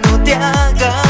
no te hagas.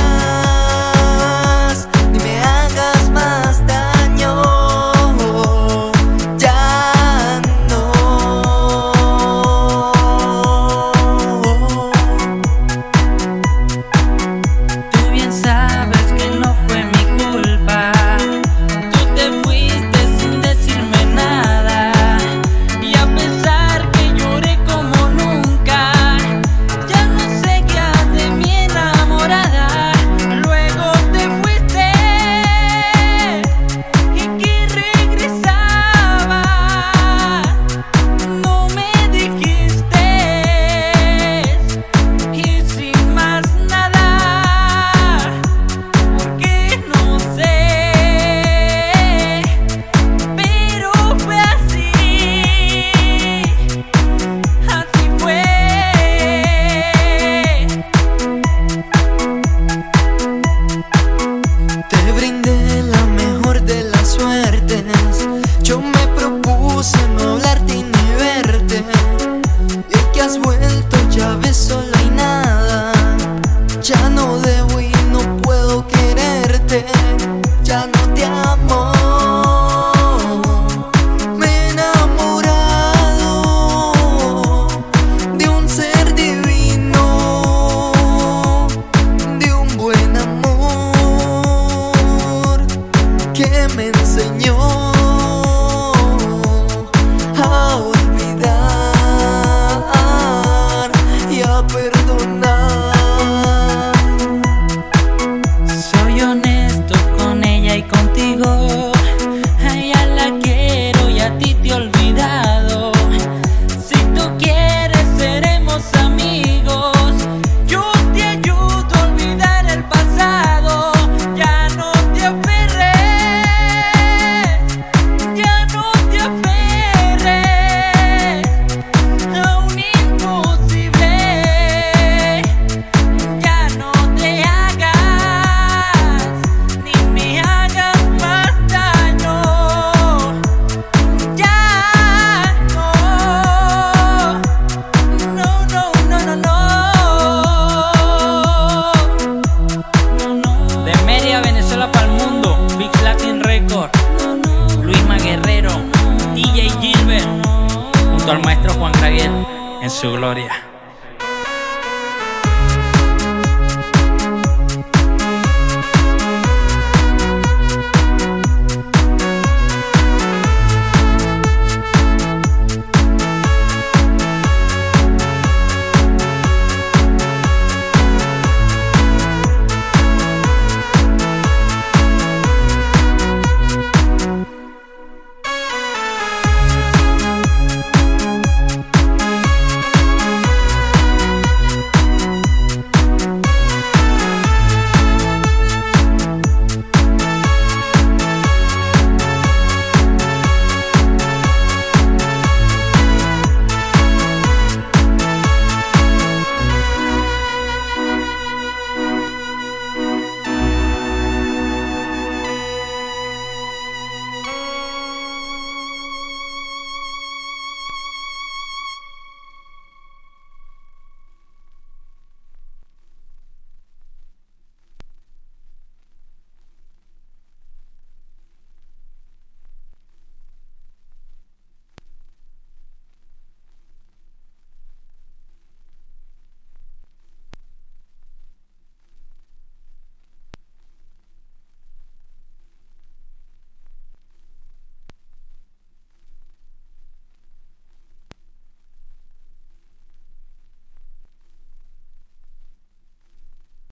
En su gloria.